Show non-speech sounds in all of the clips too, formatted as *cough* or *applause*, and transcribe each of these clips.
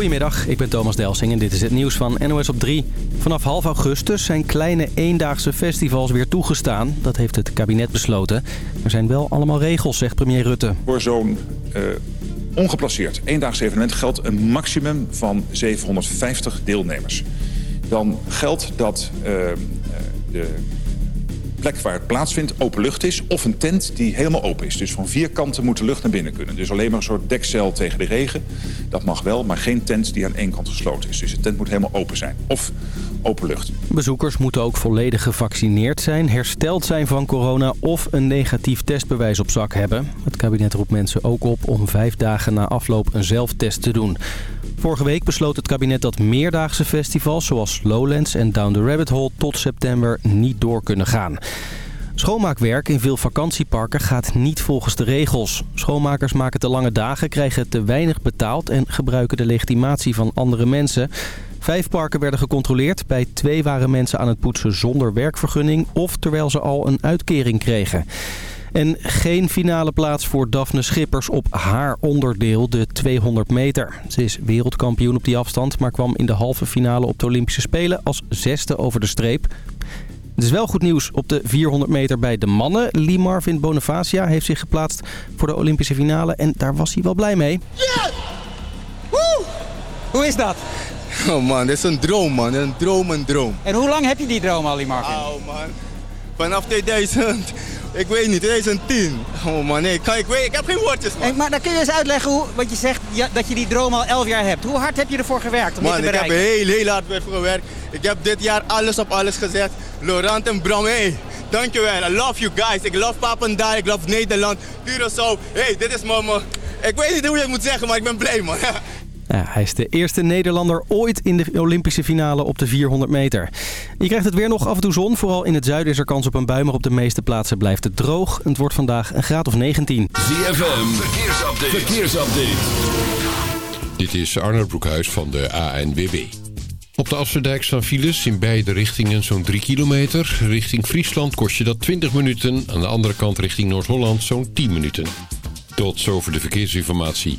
Goedemiddag, ik ben Thomas Delsing en dit is het nieuws van NOS op 3. Vanaf half augustus zijn kleine eendaagse festivals weer toegestaan. Dat heeft het kabinet besloten. Er zijn wel allemaal regels, zegt premier Rutte. Voor zo'n uh, ongeplaceerd eendaags evenement geldt een maximum van 750 deelnemers. Dan geldt dat uh, de plek waar het plaatsvindt open lucht is... of een tent die helemaal open is. Dus van vier kanten moet de lucht naar binnen kunnen. Dus alleen maar een soort dekcel tegen de regen. Dat mag wel, maar geen tent die aan één kant gesloten is. Dus de tent moet helemaal open zijn. Of open lucht. Bezoekers moeten ook volledig gevaccineerd zijn, hersteld zijn van corona... of een negatief testbewijs op zak hebben. Het kabinet roept mensen ook op om vijf dagen na afloop een zelftest te doen. Vorige week besloot het kabinet dat meerdaagse festivals zoals Lowlands en Down the Rabbit Hole tot september niet door kunnen gaan. Schoonmaakwerk in veel vakantieparken gaat niet volgens de regels. Schoonmakers maken te lange dagen, krijgen te weinig betaald en gebruiken de legitimatie van andere mensen. Vijf parken werden gecontroleerd. Bij twee waren mensen aan het poetsen zonder werkvergunning of terwijl ze al een uitkering kregen. En geen finale plaats voor Daphne Schippers op haar onderdeel, de 200 meter. Ze is wereldkampioen op die afstand, maar kwam in de halve finale op de Olympische Spelen als zesde over de streep. Het is wel goed nieuws op de 400 meter bij de mannen. Lee Marvin Bonifacia heeft zich geplaatst voor de Olympische finale en daar was hij wel blij mee. Ja! Woe! Hoe is dat? Oh man, dit is een droom man. Een droom, een droom. En hoe lang heb je die droom al, Lee Marvin? Oh man, vanaf 2000 ik weet niet, 2010. Oh man, nee, ik, ik, weet, ik heb geen woordjes man. maar dan kun je eens uitleggen hoe, wat je zegt ja, dat je die droom al 11 jaar hebt. Hoe hard heb je ervoor gewerkt om man, dit te bereiken? ik heb heel, heel hard ervoor gewerkt. Ik heb dit jaar alles op alles gezet. Laurent en Bram, hey, dankjewel. I love you guys. Ik love Papendal, ik love Nederland. Curaçao. Hey, dit is mama. Ik weet niet hoe je het moet zeggen, maar ik ben blij man. *laughs* Ja, hij is de eerste Nederlander ooit in de Olympische finale op de 400 meter. Je krijgt het weer nog af en toe zon. Vooral in het zuiden is er kans op een bui, maar op de meeste plaatsen blijft het droog. Het wordt vandaag een graad of 19. ZFM, verkeersupdate. verkeersupdate. Dit is Arnold Broekhuis van de ANWB. Op de Afsluitdijk staan files in beide richtingen zo'n 3 kilometer. Richting Friesland kost je dat 20 minuten. Aan de andere kant richting Noord-Holland zo'n 10 minuten. Tot zover de verkeersinformatie.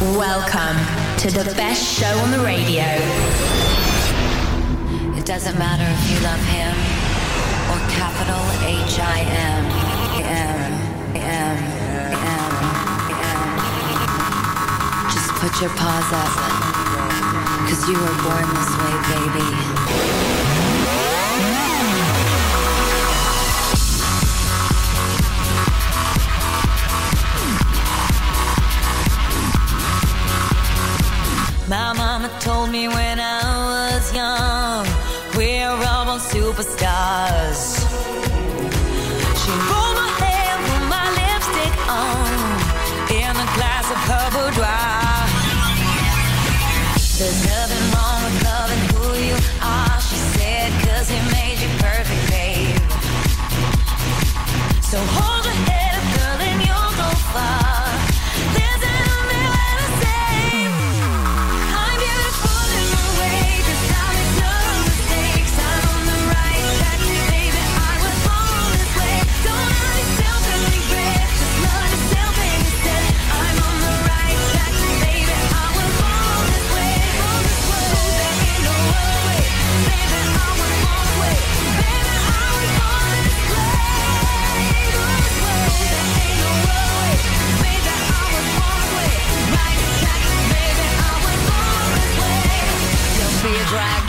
Welcome to the best show on the radio. It doesn't matter if you love him or capital H I M. M. M. M. M. Just put your paws up. Cause you were born this way, baby. Told me when I was young, we're all born superstars. She rolled my hair, put my lipstick on, in a glass of her boudoir. There's nothing wrong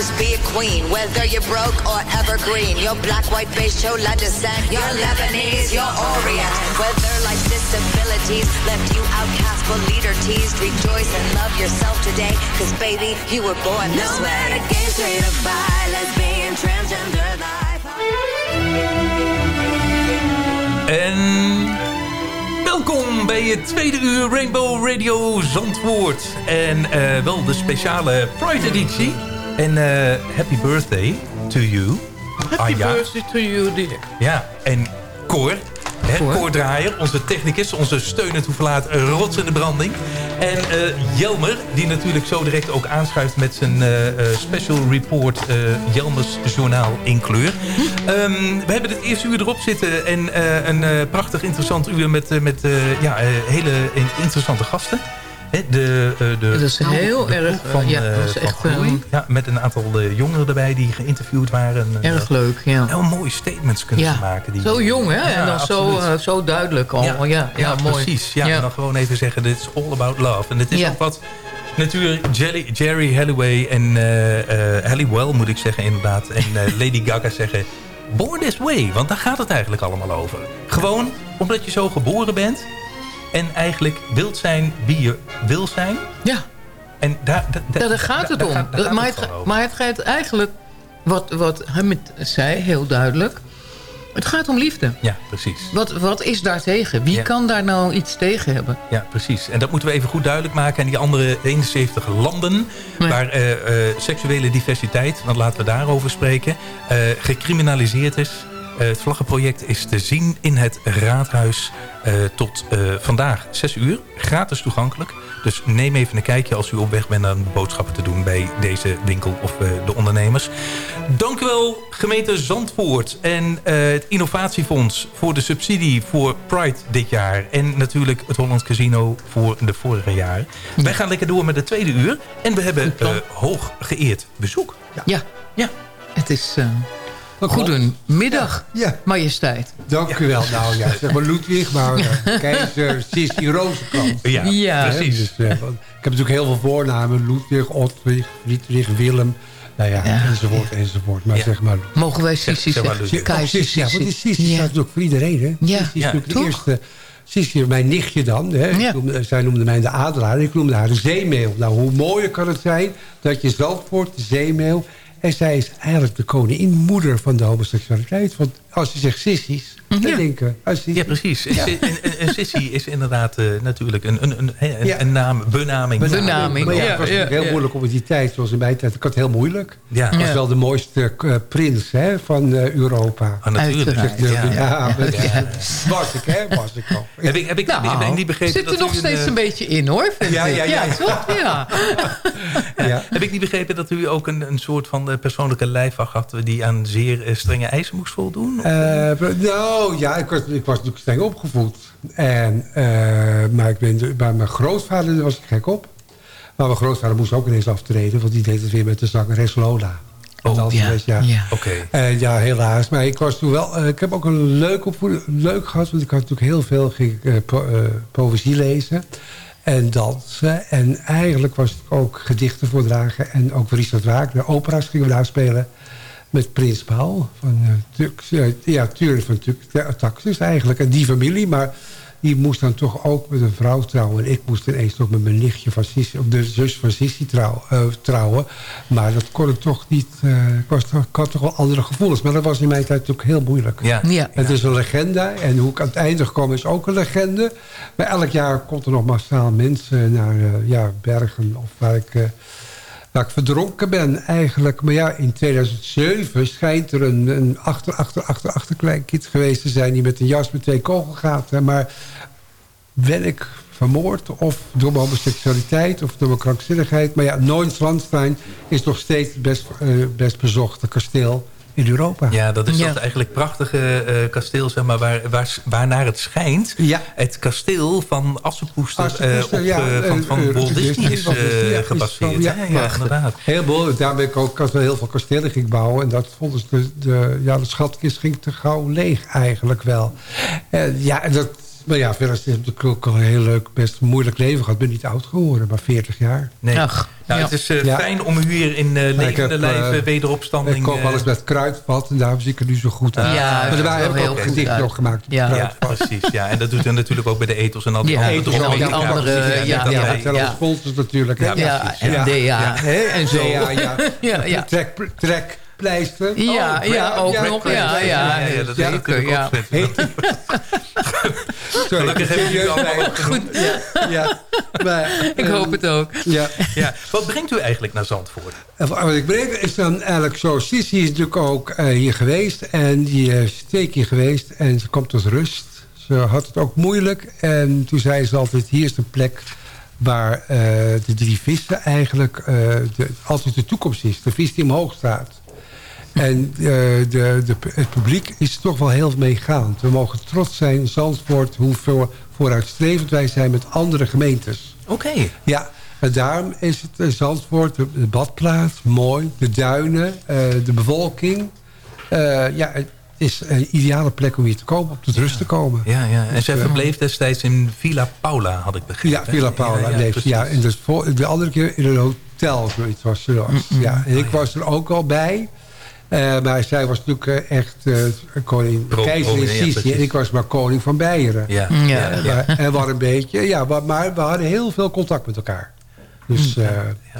just be a queen. Whether you're broke or evergreen, you're black, white, beige, chola descent. You're Lebanese, you're Orient. Whether life's disabilities left you outcast but leader teased, rejoice and love yourself today. Cause baby, you were born this No way. matter gay, straight or bi, lesbian, transgender life. En welkom bij het tweede uur Rainbow Radio Zandvoort. En eh, wel de speciale Pride editie. En eh, happy birthday to you. Happy Anja. birthday to you, dear. Ja, en Cor. Hè, Cor. Cor Draaier, onze technicus, onze steunend toeverlaat rots in de branding. En eh, Jelmer, die natuurlijk zo direct ook aanschuift met zijn eh, eh, special report eh, Jelmers Journaal in kleur. *laughs* Ehm, we hebben het eerste uur erop zitten en eh, een eh, prachtig interessant uur met, met eh, ja, eh, hele in- interessante gasten. De, eh, de, Dat is heel de erg, van, ja, eh, dat is echt, Groei. eh, ja, met een aantal eh, jongeren erbij die geïnterviewd waren. En, Erg leuk, ja. Heel mooie statements kunnen Ja. ze maken. Die, Zo jong, hè? Ja, en dan zo, absoluut. eh, zo duidelijk al. Ja, ja, ja, mooi. precies. Ja, En dan gewoon even zeggen, dit is all about love. En het is ook wat natuurlijk Jerry, Jerry Halliway en eh Halliwell moet ik zeggen inderdaad. En *laughs* Lady Gaga zeggen, born this way. Want daar gaat het eigenlijk allemaal over. Gewoon omdat je zo geboren bent. En eigenlijk wilt zijn wie je wil zijn. Ja. En daar, daar, Ja, daar gaat het daar om. gaat- daar gaat maar, het maar het gaat eigenlijk, wat, wat Hamid zei, heel duidelijk. Het gaat om liefde. Ja, precies. Wat, wat is daar tegen? Wie Ja. kan daar nou iets tegen hebben? Ja, precies. En dat moeten we even goed duidelijk maken. En die andere 71 landen waar eh, eh, seksuele diversiteit, want laten we daarover spreken, eh, gecriminaliseerd is. Eh, het vlaggenproject is te zien in het raadhuis eh, tot eh, vandaag 6 uur. Gratis toegankelijk. Dus neem even een kijkje als u op weg bent aan boodschappen te doen bij deze winkel of de ondernemers. Dank u wel gemeente Zandvoort en het Innovatiefonds voor de subsidie voor Pride dit jaar. En natuurlijk het Holland Casino voor de vorige jaren. Wij gaan lekker door met het tweede uur. En we hebben hoog geëerd bezoek. Ja. ja. Het is... goedemiddag, majesteit. Dank u wel. Nou ja, zeg maar Ludwig, maar uh, *laughs* keizer Sissi Rozenkrantz. Ja, Ja. precies. Dus, uh, want ik heb natuurlijk heel veel voornamen. Ludwig, Otwig, Friedrich, Willem. Nou ja, enzovoort, enzovoort. Maar zeg maar... Mogen wij Sissi zeg maar zeggen? Keizer Oh, Sissi, Ja, want Sissi staat natuurlijk voor iedereen, hè? Ja. Sissi is Ja, natuurlijk de toch? eerste... Sissi, mijn nichtje dan. Hè? Noemde- zij noemde mij de adelaar. En ik noemde haar de zeemeel. Nou, hoe mooier kan het zijn dat je Zandvoort, de zeemeel... En zij is eigenlijk de koningin moeder van de homoseksualiteit. Want als je zegt sissies, dan denken we... ah, Sissi. Ja, precies. Ja. En, en, en Sissy is inderdaad eh, natuurlijk een, een, een, een, Ja. een naam, benaming. Maar ja, het was natuurlijk heel moeilijk om in die tijd, zoals in mijn tijd. Ik had het heel moeilijk. Ja. Ik was Ja. wel de mooiste eh, prins hè, van eh, Europa. Ah, natuurlijk. Ja. ja, Ja. Was ik, hè? Was ik al. Heb ik, heb ik, heb ik niet begrepen zit er dat u nog een, steeds een beetje in, hoor. vind Ja, ik. ja, ja. toch? *laughs* Ja. Ja. Heb ik niet begrepen dat u ook een, een soort van eh, persoonlijke lijfwacht had... die aan zeer strenge eisen moest voldoen? Of- Eh, nou ja, ik was, ik was natuurlijk streng opgevoed. En, eh, maar ik ben, de- bij mijn grootvader was ik gek op. Maar mijn grootvader moest ook ineens aftreden. Want die deed het weer met de zangeres Lola. En dan ja, ja. ja. Oké. En ja, helaas. Maar ik was toen wel... eh, ik heb ook een leuk opvoeding leuk gehad. Want ik had natuurlijk heel veel ging, ik, eh, po- eh, poëzie lezen. en dansen. En eigenlijk was het ook gedichten voordragen. En ook Richard Wagner. Opera's gingen we daar spelen met Prins Paul. Van, uh, ja, Turen van Taxis eigenlijk. En die familie, maar die moest dan toch ook met een vrouw trouwen. En ik moest ineens nog met mijn nichtje van Sissi, of de zus van Sissi trouw, uh, trouwen. Maar dat kon ik toch niet. Uh, ik, was toch, ik had toch wel andere gevoelens. Maar dat was in mijn tijd natuurlijk heel moeilijk. Ja. Ja. Het is een legende. En hoe ik aan het einde gekomen is ook een legende. Maar elk jaar komt er nog massaal mensen naar uh, ja, Bergen. Of waar ik, waar ik verdronken ben eigenlijk. Maar ja, in 2007 schijnt er een, achter, achter, achter, achterkleinkind geweest te zijn... die met een jas met twee kogelgaten. Maar ben ik vermoord of door mijn homoseksualiteit of door mijn krankzinnigheid. Maar ja, Neuschwanstein is nog steeds best, uh, best bezochte kasteel in Europa. Ja, dat is ja. dat eigenlijk prachtige uh, kasteel, zeg maar, waar, waar, waarnaar het schijnt. Ja. Het kasteel van Assepoester, Assepoester uh, op, ja, van, van Walt Disney is gebaseerd. Ja, ja, inderdaad. Heel mooi. Daar ben ik ook wel heel veel kastelen ging bouwen. En dat vonden ze de, de, ja, de schatkist ging te gauw leeg eigenlijk wel. En ja, dat maar ja, verder is het ook al een heel leuk, best moeilijk leven gehad. Ik ben niet oud geworden, maar 40 jaar. Nee. Ach, nou, ja. Het is uh, ja. fijn om u hier in uh, levende lijf uh, wederopstanding... Ik kom wel eens met kruidvat en daarom zie ik er nu zo goed uit. Ja, maar er waren ook gedichten nog gemaakt op ja. ja, precies. Ja. En dat doet u natuurlijk ook bij de ethos en al die ja, andere... En al die andere... Ja, ja, ja. ja. sponsors natuurlijk. Ja, ja, en DA. En zo. Ja, ja. Trek, trek pleister. Ja, oh, ja, ook ja, nog. Ja, ja, dat ja, zeker, ja. *laughs* Gelukkig hebben jullie allemaal goed. Ja, ja. Maar, ik hoop het ook. Ja. Ja. Wat brengt u eigenlijk naar Zandvoort? Wat ik breng is dan eigenlijk zo... Sissy is natuurlijk ook uh, hier geweest. En die is twee keer geweest. En ze komt tot rust. Ze had het ook moeilijk. En toen zei ze altijd... Hier is de plek waar uh, de drie vissen eigenlijk uh, de, altijd de toekomst is. De vis die omhoog staat. En uh, de, de, het publiek is toch wel heel meegaand. We mogen trots zijn, Zandvoort, hoeveel vooruitstrevend wij zijn met andere gemeentes. Oké. Okay. Ja, en daarom is het Zandvoort, de, de badplaats, mooi. De duinen, uh, de bevolking. Uh, ja, het is een ideale plek om hier te komen, op tot rust te komen. Ja, ja. En zij verbleef destijds in Villa Paula, had ik begrepen. Ja, Villa Paula. Ja, ja, leeft, ja. En dus voor, de andere keer in een hotel, zoiets was ze. Mm -hmm. Ja, en ik was er ook al bij... Uh, maar zij was natuurlijk uh, echt uh, koning, Pro, keizer in Sicilië. En ik was maar koning van Beieren. Ja. Ja. Ja. En wat een beetje, ja, maar we hadden heel veel contact met elkaar. Dus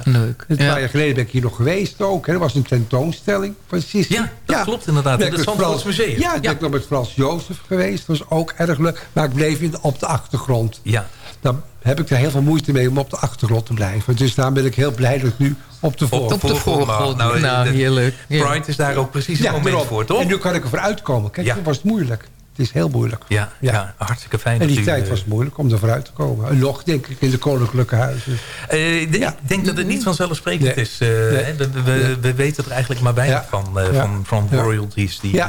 leuk. Een paar jaar geleden ben ik hier nog geweest ook. Hè. Er was een tentoonstelling van Sicilië. Ja, dat klopt inderdaad. In het Zandvoorts Museum. Ja, ik ben nog met Frans Jozef geweest. Dat was ook erg leuk. Maar ik bleef in, op de achtergrond. Ja. Dan heb ik er heel veel moeite mee om op de achtergrond te blijven. Dus daarom ben ik heel blij dat ik nu op de voorgrond... Op de voorgrond. Nou, nou heerlijk. Pride is daar ook precies het moment voor, toch? En nu kan ik er voor uitkomen. Kijk, ja. toen was het moeilijk. Het is heel moeilijk. Ja, ja. ja hartstikke fijn. En die tijd was moeilijk om er vooruit te komen. En nog, denk ik, in de koninklijke huizen. Uh, ik ja. denk dat het niet vanzelfsprekend nee. is. Uh, nee. we, we, we, weten er eigenlijk maar weinig van, uh, van, van royalties die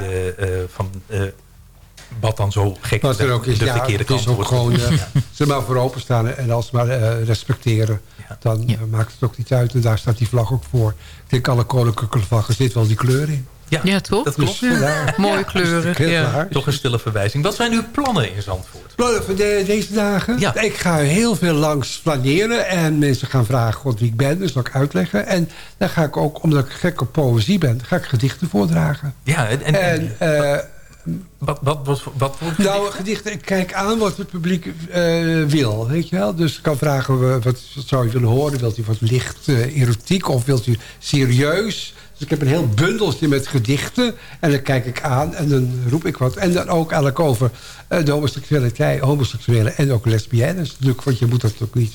van wat dan zo gek wat er ook is, de ja, verkeerde kant wordt. Gewoon, uh, ze maar voor openstaan en als maar uh, respecteren. Ja. Dan ja. uh, maakt het ook niet uit. En daar staat die vlag ook voor. Ik denk alle koninklijke vlaggen zit wel die kleur in. Ja, ja toch? Dat klopt. Dus, Mooie kleuren. Ja. Toch een stille verwijzing. Wat zijn uw plannen in Zandvoort? Plannen voor de, deze dagen? Ja. Ik ga heel veel langs flaneren. En mensen gaan vragen God, wie ik ben. Dus dat ik uitleggen. En dan ga ik ook, omdat ik gek op poëzie ben... ga ik gedichten voordragen. Ja, en... en, en wat, wat, wat, wat voor Nou, gedichten, kijk aan wat het publiek uh, wil, weet je wel. Dus ik kan vragen, wat, wat zou u willen horen? Wilt u wat licht uh, erotiek of wilt u serieus? Dus ik heb een heel bundeltje met gedichten. En dan kijk ik aan en dan roep ik wat. En dan ook eigenlijk over uh, de homoseksualiteit, homoseksuelen en ook lesbiennes. Natuurlijk, want je moet dat ook niet...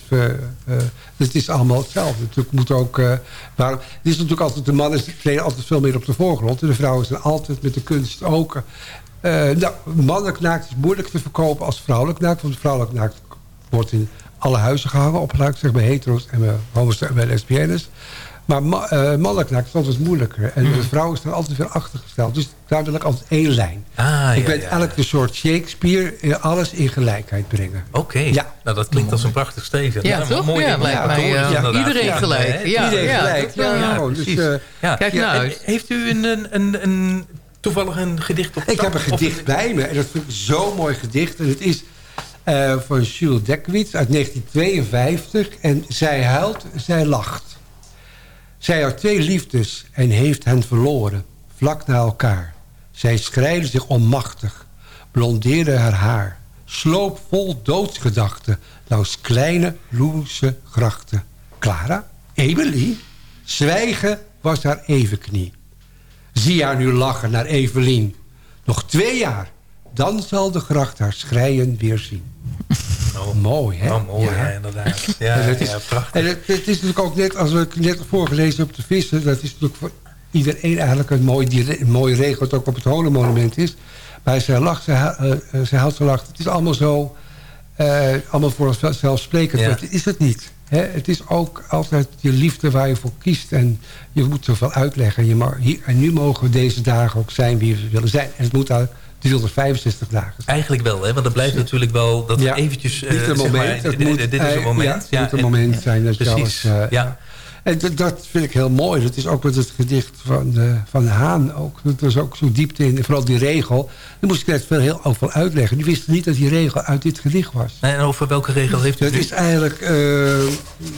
het is allemaal hetzelfde. Natuurlijk moet ook... waarom, het is natuurlijk altijd... De mannen treden altijd veel meer op de voorgrond. En de vrouwen zijn altijd met de kunst ook... Uh, nou, mannelijk naakt is moeilijk te verkopen als vrouwelijk naakt. Want vrouwelijk naakt wordt in alle huizen gehangen. Op zeg bij hetero's en bij homo's en bij lesbiennes. Maar ma uh, mannelijk naakt is altijd moeilijker. En mm. de vrouwen staan altijd weer achtergesteld. Dus daar wil ik altijd één lijn. Ah, ik ja, ben ja, soort Shakespeare. Alles in gelijkheid brengen. Oké. Okay. Ja. Nou, dat klinkt als een prachtig steven. Ja, toch? Mooi ja, lijkt mij, ja, iedereen gelijk. Ja, iedereen gelijk. Ja, ja, dus, uh, Kijk nou. Heeft u een... een, een, een toevallig een gedicht op Ik heb een gedicht bij me. En dat vind ik zo'n mooi gedicht. En het is Uh, van Jules Dekwits uit 1952. En zij huilt, zij lacht. Zij had twee liefdes en heeft hen verloren. Vlak na elkaar. Zij schrijde zich onmachtig. Blondeerde haar haar. Sloop vol doodsgedachten. Langs kleine, loese grachten. Clara? Emily? Zwijgen was haar evenknie. Zie haar nu lachen naar Evelien. Nog twee jaar, dan zal de gracht haar schreien weer zien. Oh, mooi, hè? Oh, mooi, ja. inderdaad. Ja, en het is, ja, prachtig. En het, het, is natuurlijk ook net, als we net voorgelezen op de vissen... dat is natuurlijk voor iedereen eigenlijk een mooi, die, een mooie regel... wat ook op het Holenmonument is. Maar zij lacht, zij, uh, zij houdt, ze lacht. Het is allemaal zo... Uh, allemaal voor vanzelfsprekend. Ja. Maar is het niet. Het is ook altijd je liefde waar je voor kiest. En je moet zoveel uitleggen. Je mag, hier, en nu mogen we deze dagen ook zijn wie we willen zijn. En het moet uit 365 dagen zijn. Eigenlijk wel, hè? want dat blijft natuurlijk wel dat ja, eventjes... Uh, dit, moment, maar, dit, is een moment. Ja, het moet een moment zijn. Dat precies, je alles, uh, ja. En dat vind ik heel mooi. Dat is ook met het gedicht van, de, van de Haan. Ook. Dat is ook zo diepte in. Vooral die regel. Daar moest ik net veel, heel veel uitleggen. Die wisten niet dat die regel uit dit gedicht was. En over welke regel heeft u Dat is eigenlijk uh,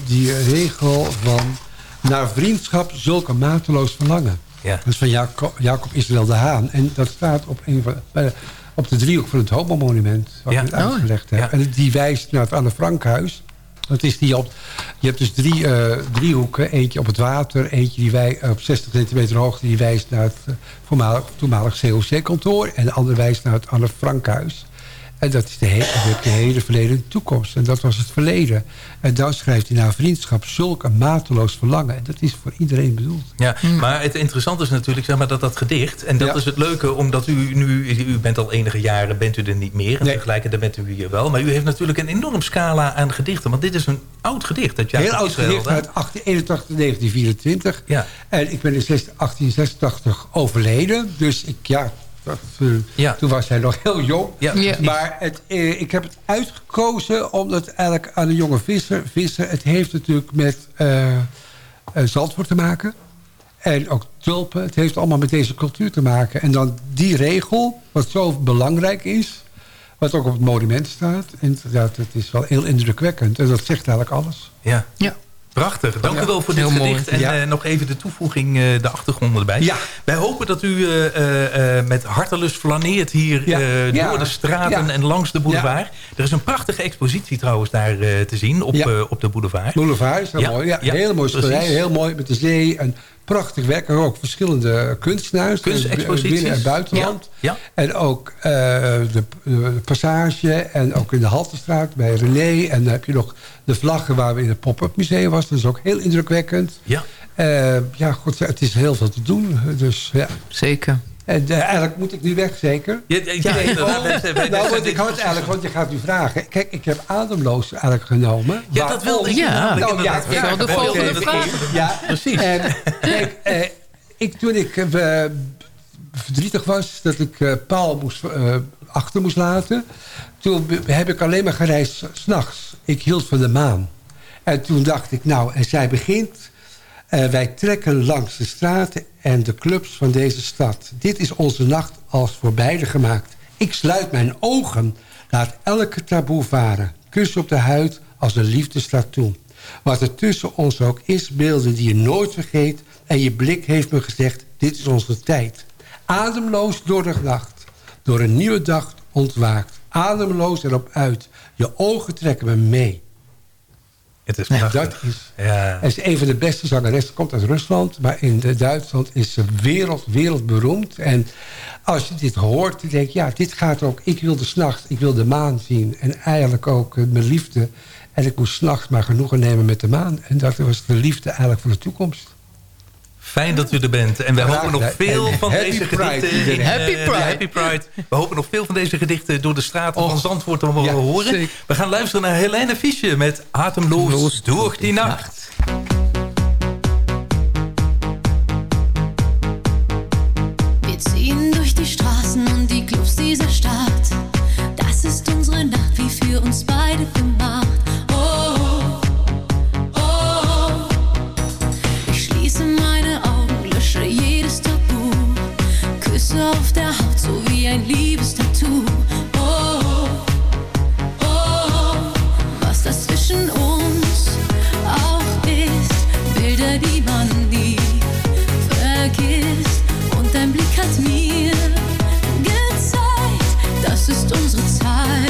die regel van... naar vriendschap zulke mateloos verlangen. Ja. Dat is van Jacob, Jacob Israël de Haan. En dat staat op, een van, op de driehoek van het Homo-monument. Wat ja. ik uitgelegd oh, heb. Ja. En die wijst naar het Anne Frankhuis. Dat is die op, je hebt dus drie uh, driehoeken. Eentje op het water, eentje die wij, uh, op 60 centimeter hoogte... die wijst naar het uh, voormalig, toenmalig COC-kantoor... en de andere wijst naar het Anne Frankhuis. En dat is de, he de hele verleden en toekomst. En dat was het verleden. En dan schrijft hij naar vriendschap zulk een mateloos verlangen. En dat is voor iedereen bedoeld. Ja, maar het interessante is natuurlijk zeg maar, dat dat gedicht... en dat Ja. is het leuke, omdat u nu... u bent al enige jaren, bent u er niet meer... en Nee. tegelijkertijd bent u hier wel. Maar u heeft natuurlijk een enorm scala aan gedichten. Want dit is een oud gedicht. Dat Heel oud Israël, gedicht hè? uit 1881, 1924. Ja. En ik ben in 1886 overleden. Dus ik, ja, dat, eh, Ja. toen was hij nog heel jong. Ja, Ja. Maar het, eh, ik heb het uitgekozen omdat het eigenlijk aan de jonge visser... visser het heeft natuurlijk met eh, eh, Zandvoort te maken. En ook tulpen. Het heeft allemaal met deze cultuur te maken. En dan die regel, wat zo belangrijk is... wat ook op het monument staat. Inderdaad, het is wel heel indrukwekkend. En dat zegt eigenlijk alles. Ja. Ja. Prachtig. Dank u wel voor dit Heel mooi. gedicht. En eh, nog even de toevoeging, eh, de achtergrond erbij. Ja. Wij hopen dat u eh, met hartelust flaneert hier door de straten en langs de boulevard. Er is een prachtige expositie trouwens daar te zien op, op de boulevard. Boulevard is heel mooi. Ja, mooie precies. schilderij. Heel mooi met de zee. En prachtig werk. En ook verschillende kunstenaars. Kunstexposities. Binnen- en buitenland. Ja. En ook de, de passage. En ook in de Haltestraat bij René. En dan heb je nog de vlaggen waar we in het pop-up museum was. Dat is ook heel indrukwekkend. Ja. Eh, ja, goed, het is heel veel te doen. Dus ja. Zeker. En eh, eigenlijk moet ik nu weg, zeker? Ja, Nou, want ik had eigenlijk, want je gaat nu vragen. Kijk, ik heb ademloos eigenlijk genomen. Ja, dat wilde ik Ja. Nou, vragen. de volgende vraag. Ja, Precies. En kijk, eh, ik, toen ik eh, verdrietig was dat ik eh, Paul moest, eh, achter moest laten... toen heb ik alleen maar gereisd s'nachts. Ik hield van de maan. En toen dacht ik, nou, en zij begint... eh, wij trekken langs de straten en de clubs van deze stad. Dit is onze nacht als voor beide gemaakt. Ik sluit mijn ogen, laat elke taboe varen. Kus op de huid als de liefde slaat toe. Wat er tussen ons ook is, beelden die je nooit vergeet... en je blik heeft me gezegd, dit is onze tijd. Ademloos door de nacht, door een nieuwe dag ontwaakt. Ademloos erop uit, je ogen trekken me mee. Het is prachtig. dat is... Ja. Is een van de beste zangeressen. Komt uit Rusland. Maar in de Duitsland is ze wereld, wereldberoemd. En als je dit hoort, dan denk je... Ja, dit gaat ook... Ik wilde s'nachts, ik wil de maan zien. En eigenlijk ook eh, mijn liefde. En ik moest s'nachts maar genoegen nemen met de maan. En dat was de liefde eigenlijk voor de toekomst. Fijn dat u er bent. En we Graag hopen nog veel En van happy deze Pride, gedichten... in, eh, Happy de Pride. Happy Pride. We hopen nog veel van deze gedichten door de straten van Och. Zandvoort te mogen Ja, horen. zeker. We gaan luisteren naar Helene Fischer met Atemloos Loos door die nacht. Wir ziehen durch die Straßen und die Clubs dieser Stadt. Das ist unsere Nacht, wie für uns beide ein Liebestattoo. Oh, oh, oh, was das zwischen uns auch ist, Bilder, die man nie vergisst. Und dein Blick hat mir gezeigt, das ist unsere Zeit.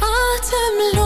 Atemlos.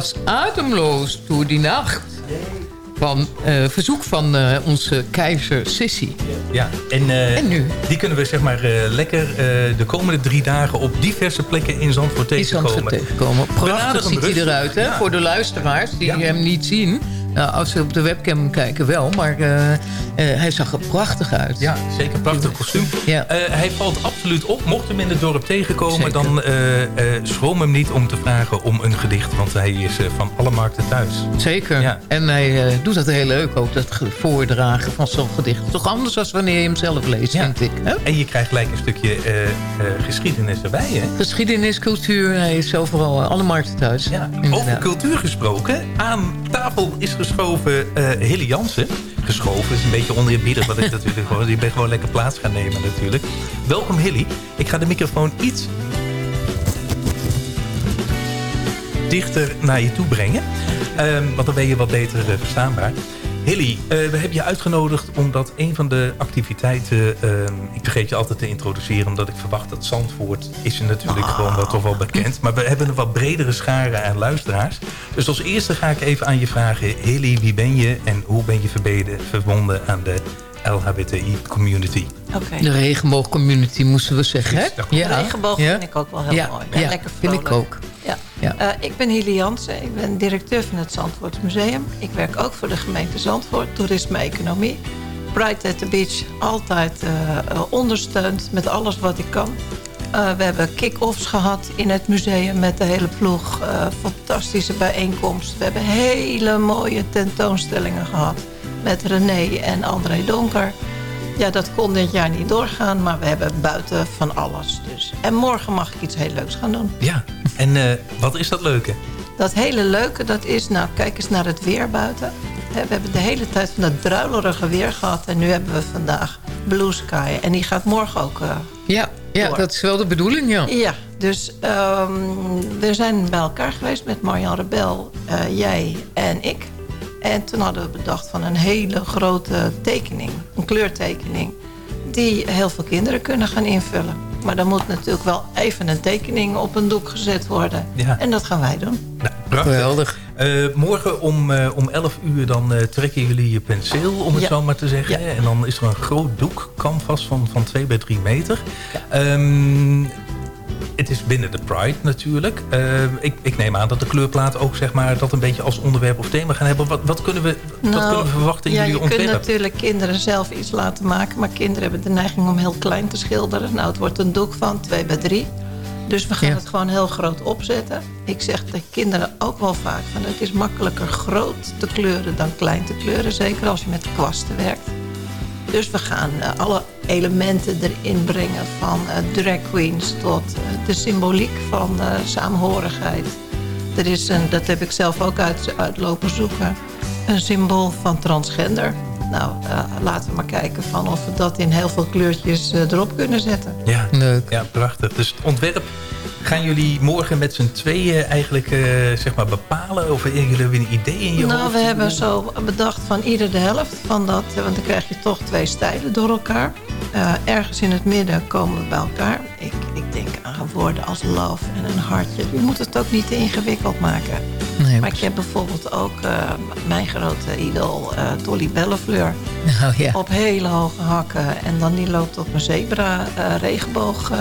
Was ademloos door die nacht. Van eh, verzoek van eh, onze keizer Sissy. Ja, en, eh, En nu? die kunnen we zeg maar lekker de komende drie dagen op diverse plekken in Zandvoort Zandvoort tegenkomen. tegenkomen. Prachtig Benaderen ziet hij eruit, hè? Ja. Voor de luisteraars die hem niet zien. Nou, als ze op de webcam kijken wel, maar eh, eh, hij zag er prachtig uit. Ja, zeker. Prachtig kostuum. Ja. Eh, hij valt absoluut op. Mocht hem in het dorp tegenkomen, Zeker. dan schroom hem niet om te vragen om een gedicht. Want hij is van alle markten thuis. Zeker. Ja. En hij doet dat heel leuk ook, dat ge- voordragen van zo'n gedicht. Toch anders dan wanneer je hem zelf leest, Ja. vind ik. Hè? En je krijgt gelijk een stukje geschiedenis erbij, hè? Geschiedenis, cultuur, hij is overal alle markten thuis. Ja, over cultuur gesproken. Aan tafel is geschoven eh Hilly Jansen. Geschoven is een beetje oneerbiedig. Wat ik *laughs* natuurlijk gewoon. Je bent gewoon lekker plaats gaan nemen natuurlijk. Welkom Hilly. Ik ga de microfoon iets dichter naar je toe brengen. Ehm, want dan ben je wat beter eh, verstaanbaar. Hilly, eh, we hebben je uitgenodigd omdat een van de activiteiten... ehm, ik vergeet je altijd te introduceren... omdat ik verwacht dat Zandvoort is je natuurlijk gewoon wel toch wel bekend. Maar we hebben een wat bredere schare aan luisteraars. Dus als eerste ga ik even aan je vragen... Hilly, wie ben je en hoe ben je verbeden, verbonden aan de LHBTI-community? Oké. De regenboogcommunity moesten we zeggen, hè? De regenboog Ja. vind ik ook wel heel Ja. mooi. Ja, Ja, lekker vind ik ook. Ja. Eh, ik ben Hilly Jansen. Ik ben directeur van het Zandvoort Museum. Ik werk ook voor de gemeente Zandvoort, toerisme economie. Pride at the Beach altijd eh, ondersteund met alles wat ik kan. Eh, we hebben kick-offs gehad in het museum met de hele ploeg. Fantastische bijeenkomst. We hebben hele mooie tentoonstellingen gehad. Met René en André Donker. Ja, dat kon dit jaar niet doorgaan, maar we hebben buiten van alles. Dus. En morgen mag ik iets heel leuks gaan doen. Ja, en eh, wat is dat leuke? Dat hele leuke, dat is, nou kijk eens naar het weer buiten. Hè, We hebben de hele tijd van dat druilerige weer gehad. En nu hebben we vandaag Blue Sky. En die gaat morgen ook eh, Ja, ja door. dat is wel de bedoeling, ja. Ja, dus ehm, we zijn bij elkaar geweest met Marjan Rebel, eh, jij en ik. En toen hadden we bedacht van een hele grote tekening, een kleurtekening... die heel veel kinderen kunnen gaan invullen. Maar dan moet natuurlijk wel even een tekening op een doek gezet worden. Ja. En dat gaan wij doen. Nou, prachtig. Geweldig. Eh, morgen om, eh, om 11 uur dan eh, trekken jullie je penseel, om het Ja. zo maar te zeggen. Ja. En dan is er een groot doek, canvas van, van 2 bij 3 meter. Ehm, het is binnen de Pride natuurlijk. Ehm, ik, ik neem aan dat de kleurplaat ook zeg maar, dat een beetje als onderwerp of thema gaan hebben. Wat, wat, kunnen, we, wat Nou, kunnen we verwachten in ja, jullie je kunt ontwerp? natuurlijk kinderen zelf iets laten maken. Maar kinderen hebben de neiging om heel klein te schilderen. Nou, het wordt een doek van 2 bij 3. Dus we gaan het gewoon heel groot opzetten. Ik zeg de kinderen ook wel vaak... van het is makkelijker groot te kleuren dan klein te kleuren. Zeker als je met kwasten werkt. Dus we gaan uh, alle elementen erin brengen. Van uh, drag queens tot uh, de symboliek van saamhorigheid. Er is een, dat heb ik zelf ook uit, uitlopen zoeken. Een symbool van transgender. Nou, laten we maar kijken van of we dat in heel veel kleurtjes erop kunnen zetten. Ja, leuk. Ja, prachtig. Dus het ontwerp Gaan jullie morgen met z'n tweeën eigenlijk uh, zeg maar bepalen? Of hebben jullie een idee in je nou, hoofd? Nou, we hebben zo bedacht van ieder de helft van dat. Want dan krijg je toch twee stijlen door elkaar. Uh, ergens in het midden komen we bij elkaar. Ik, ik denk aan woorden als love en een hartje. Je moet het ook niet te ingewikkeld maken. Nee, maar ik heb bijvoorbeeld ook uh, mijn grote idool, Dolly Bellefleur. *laughs* Oh, ja. Op hele hoge hakken. En dan die loopt op een zebra regenboog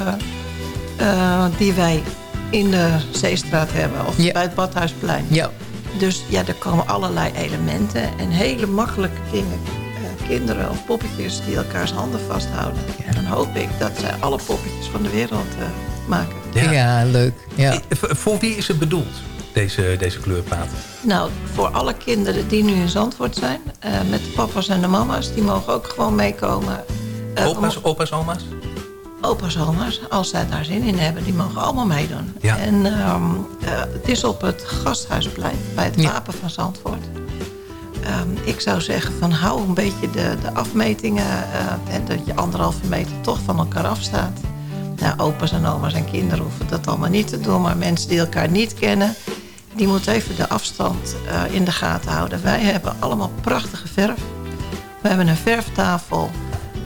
uh, die wij in de Zeestraat hebben. Of bij het Badhuisplein. Ja. Dus ja, er komen allerlei elementen. En hele makkelijke dingen. Uh, kinderen of poppetjes die elkaars handen vasthouden. En dan hoop ik dat zij alle poppetjes van de wereld uh, maken. Ja, ja leuk. Ja. Voor wie is het bedoeld? Deze, deze kleurplaat? Nou, voor alle kinderen die nu in Zandvoort zijn. met de papa's en de mama's. Die mogen ook gewoon meekomen. opa's, opa's, oma's? Opa's, oma's, als zij daar zin in hebben, die mogen allemaal meedoen. Ja. En um, uh, het is op het Gasthuisplein, bij het Wapen van Zandvoort. Um, ik zou zeggen van hou een beetje de, de afmetingen... Uh, en dat je anderhalve meter toch van elkaar afstaat. Nou, opa's en oma's en kinderen hoeven dat allemaal niet te doen... maar mensen die elkaar niet kennen... die moeten even de afstand uh, in de gaten houden. Wij hebben allemaal prachtige verf. We hebben een verftafel...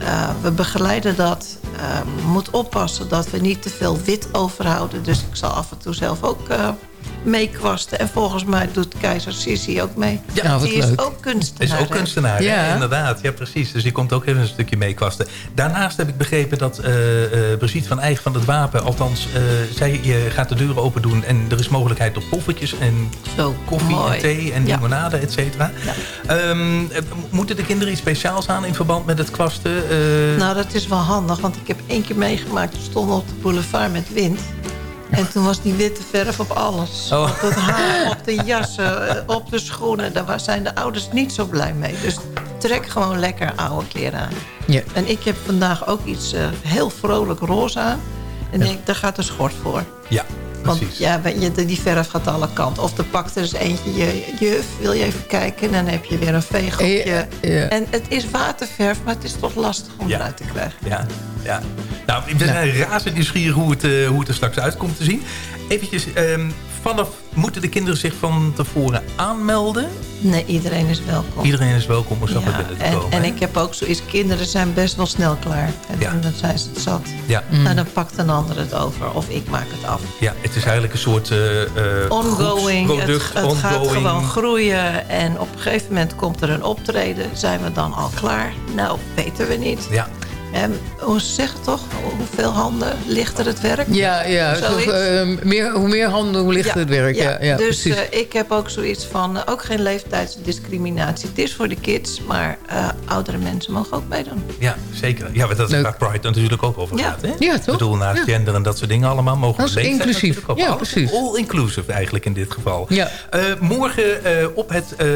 Uh, we begeleiden dat. Uh, moet oppassen dat we niet te veel wit overhouden. Dus ik zal af en toe zelf ook uh, meekwasten. En volgens mij doet keizer Sissi ook mee. Ja, die is leuk. ook kunstenaar. Is ook kunstenaar, ja. inderdaad. Ja, precies. Dus die komt ook even een stukje meekwasten. Daarnaast heb ik begrepen dat uh, uh, Brigitte van Eijk van het Wapen... althans, uh, zij gaat de deuren open doen... en er is mogelijkheid op poffertjes en Zo, koffie mooi. en thee en Ja. limonade, et cetera. Ja. Um, moeten de kinderen iets speciaals aan in verband met het kwasten? Uh, Nou, dat is wel handig, want ik heb één keer meegemaakt. We stonden op de boulevard met wind. En toen was die witte verf op alles. Oh. Op het haar, op de jassen, eh, op de schoenen. Daar zijn de ouders niet zo blij mee. Dus trek gewoon lekker oude kleren aan. Ja. En ik heb vandaag ook iets uh, heel vrolijk roze aan. En Ja. denk, daar gaat een schort voor. ja, Want precies. ja, je, die verf gaat alle kanten. Of er pakt er eens eentje je juf, wil je even kijken... en dan heb je weer een. Ja, ja. En het is waterverf, maar het is toch lastig om Ja. eruit te krijgen. Ja, ja. Nou, we zijn razend nieuwsgierig hoe het, uh, hoe het er straks uitkomt te zien. Eventjes, um, vanaf, moeten de kinderen zich van tevoren aanmelden? Nee, iedereen is welkom. Iedereen is welkom om zo Ja, binnen te en, komen. en ik heb ook zoiets, kinderen zijn best wel snel klaar. En Ja. dan, zijn ze het zat. Ja. En dan pakt een ander het over. Of ik maak het af. ja, het is eigenlijk een soort uh, uh, Ongoing. Het, groepsproduct, het gaat gewoon groeien. En op een gegeven moment komt er een optreden. Zijn we dan al klaar? Nou, weten we niet. Ja, En hoe ze zeggen toch? Hoeveel handen lichter het werk? Ja, ja Zoiets. toch, eh, meer, hoe meer handen, hoe lichter het werk. Ja, ja, dus precies. eh, ik heb ook zoiets van, eh, ook geen leeftijdsdiscriminatie. Het is voor de kids, maar eh, oudere mensen mogen ook meedoen. ja, zeker. Ja, maar dat is waar Pride natuurlijk ook over Ja. gaat. Hè? Ja, Ik toch? bedoel, naast Ja. gender en dat soort dingen allemaal mogen is leeftijd inclusief. Ja, precies. All-inclusive eigenlijk in dit geval. Ja. Eh, morgen eh, op het eh,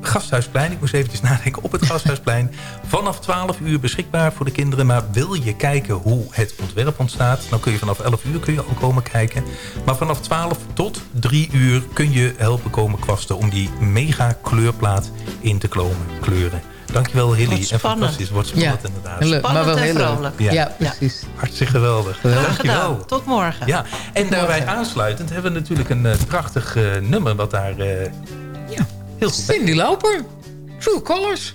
Gasthuisplein. Ik moest eventjes nadenken. Op het Gasthuisplein. Vanaf 12 uur beschikbaar voor de kinderen. Maar wil je kijken hoe het ontwerp ontstaat... dan kun je vanaf 11 uur kun je al komen kijken. Maar vanaf 12 tot 3 uur kun je helpen komen kwasten... om die mega kleurplaat in te komen kleuren. Dankjewel Hilly. En spannend. fantastisch. Wordt spannend Ja. inderdaad. Leuk, maar wel en vrolijk. Ja, Ja. precies. Hartstikke geweldig. Geweldig. Dankjewel. gedaan. Tot morgen. Ja, en daarbij aansluitend hebben we natuurlijk een eh, prachtig eh, nummer... wat daar eh, heel bij Cindy Lauper. True Colors.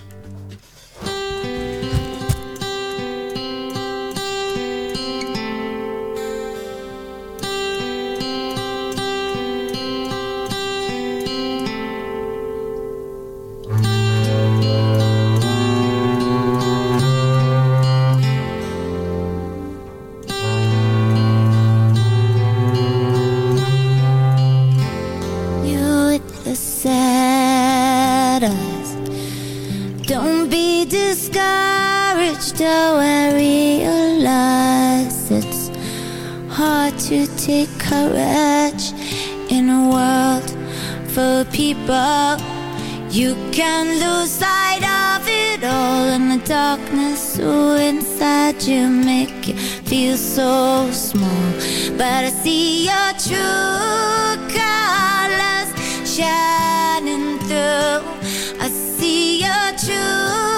You can lose sight of it all in the darkness. So inside you make you feel so small. But I see your true colors shining through. I see your true